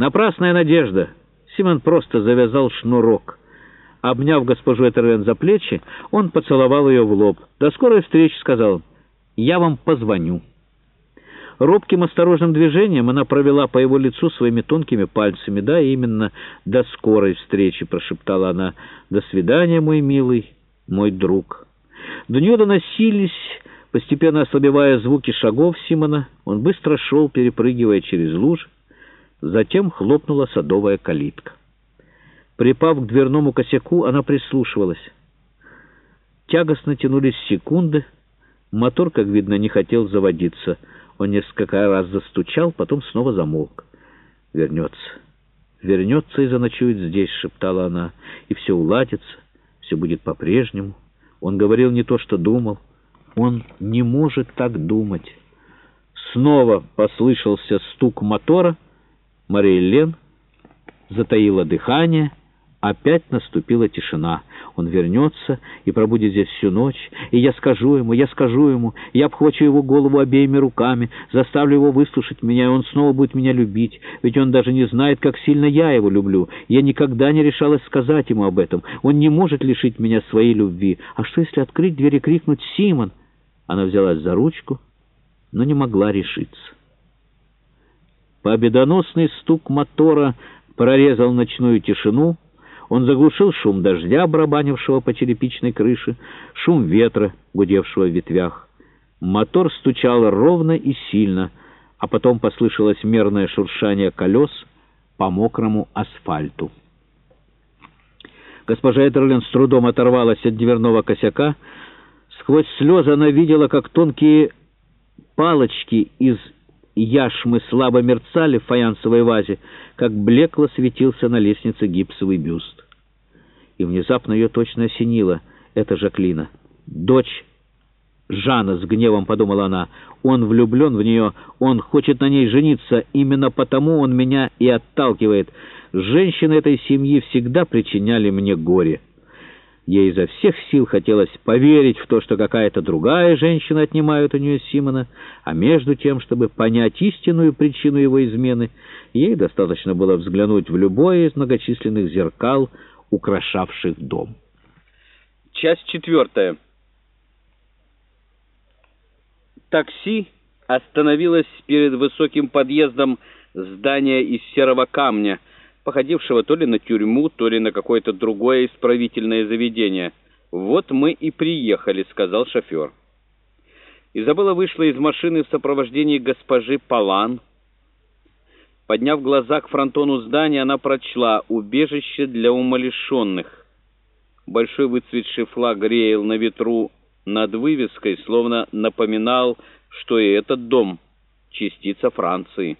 Напрасная надежда. Симон просто завязал шнурок. Обняв госпожу Этервен за плечи, он поцеловал ее в лоб. «До скорой встречи», — сказал. «Я вам позвоню». Робким осторожным движением она провела по его лицу своими тонкими пальцами. «Да, именно, до скорой встречи», — прошептала она. «До свидания, мой милый, мой друг». До нее доносились, постепенно ослабевая звуки шагов Симона. Он быстро шел, перепрыгивая через луж. Затем хлопнула садовая калитка. Припав к дверному косяку, она прислушивалась. Тягостно тянулись секунды. Мотор, как видно, не хотел заводиться — он несколько раз застучал, потом снова замолк. «Вернется, вернется и заночует здесь», — шептала она, — «и все уладится, все будет по-прежнему». Он говорил не то, что думал. Он не может так думать. Снова послышался стук мотора. Мария Лен затаила дыхание — Опять наступила тишина. Он вернется и пробудет здесь всю ночь, и я скажу ему, я скажу ему, я обхвачу его голову обеими руками, заставлю его выслушать меня, и он снова будет меня любить, ведь он даже не знает, как сильно я его люблю. Я никогда не решалась сказать ему об этом. Он не может лишить меня своей любви. А что, если открыть дверь и крикнуть «Симон»? Она взялась за ручку, но не могла решиться. Победоносный стук мотора прорезал ночную тишину, он заглушил шум дождя, барабанившего по черепичной крыше, шум ветра, гудевшего в ветвях. Мотор стучал ровно и сильно, а потом послышалось мерное шуршание колес по мокрому асфальту. Госпожа Эдерлин с трудом оторвалась от дверного косяка. Сквозь слезы она видела, как тонкие палочки из яшмы слабо мерцали в фаянсовой вазе, как блекло светился на лестнице гипсовый бюст. И внезапно ее точно осенило. Это Жаклина. Дочь Жана, с гневом подумала она. Он влюблен в нее, он хочет на ней жениться, именно потому он меня и отталкивает. Женщины этой семьи всегда причиняли мне горе». Ей изо всех сил хотелось поверить в то, что какая-то другая женщина отнимает у нее Симона, а между тем, чтобы понять истинную причину его измены, ей достаточно было взглянуть в любое из многочисленных зеркал, украшавших дом. Часть четвертая. Такси остановилось перед высоким подъездом здания из серого камня — походившего то ли на тюрьму, то ли на какое-то другое исправительное заведение. «Вот мы и приехали», — сказал шофер. Изабелла вышла из машины в сопровождении госпожи Палан. Подняв глаза к фронтону здания, она прочла «Убежище для умалишенных». Большой выцветший флаг реял на ветру над вывеской, словно напоминал, что и этот дом — частица Франции.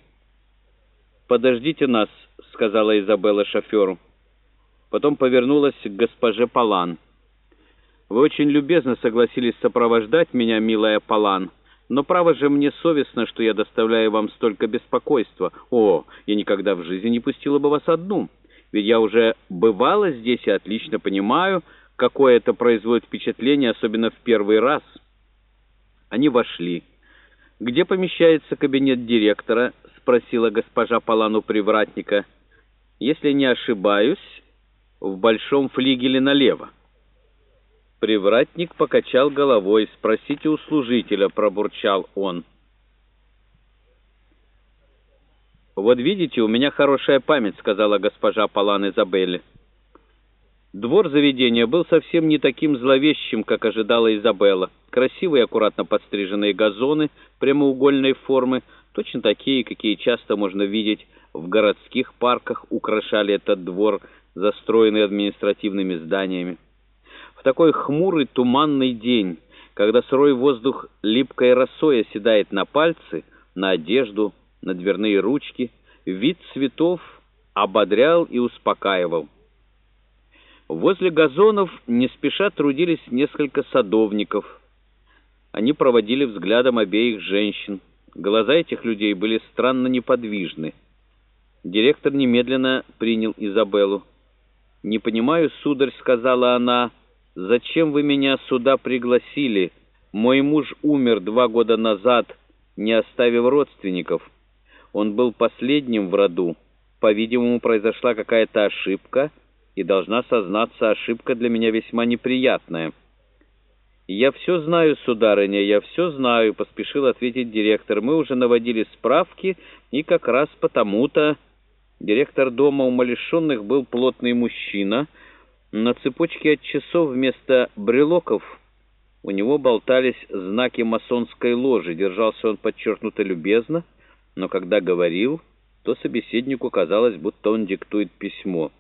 «Подождите нас», — сказала Изабелла шоферу. Потом повернулась к госпоже Палан. «Вы очень любезно согласились сопровождать меня, милая Палан, но право же мне совестно, что я доставляю вам столько беспокойства. О, я никогда в жизни не пустила бы вас одну, ведь я уже бывала здесь и отлично понимаю, какое это производит впечатление, особенно в первый раз». Они вошли. «Где помещается кабинет директора?» — спросила госпожа Палану привратника. «Если не ошибаюсь, в большом флигеле налево». Привратник покачал головой. «Спросите у служителя», — пробурчал он. «Вот видите, у меня хорошая память», — сказала госпожа Палан Изабелле. Двор заведения был совсем не таким зловещим, как ожидала Изабелла. Красивые, аккуратно подстриженные газоны прямоугольной формы, точно такие, какие часто можно видеть в городских парках, украшали этот двор, застроенный административными зданиями. В такой хмурый туманный день, когда сырой воздух липкой росой оседает на пальцы, на одежду, на дверные ручки, вид цветов ободрял и успокаивал. Возле газонов не спеша трудились несколько садовников. Они проводили взглядом обеих женщин. Глаза этих людей были странно неподвижны. Директор немедленно принял Изабеллу. «Не понимаю, сударь», — сказала она, — «зачем вы меня сюда пригласили? Мой муж умер два года назад, не оставив родственников. Он был последним в роду. по-видимому, произошла какая-то ошибка, и должна сознаться, ошибка для меня весьма неприятная». «Я все знаю, сударыня, я все знаю», — поспешил ответить директор. «Мы уже наводили справки, и как раз потому-то...» Директор дома умалишенных был плотный мужчина. На цепочке от часов вместо брелоков у него болтались знаки масонской ложи. Держался он подчеркнуто любезно, но когда говорил, то собеседнику казалось, будто он диктует письмо —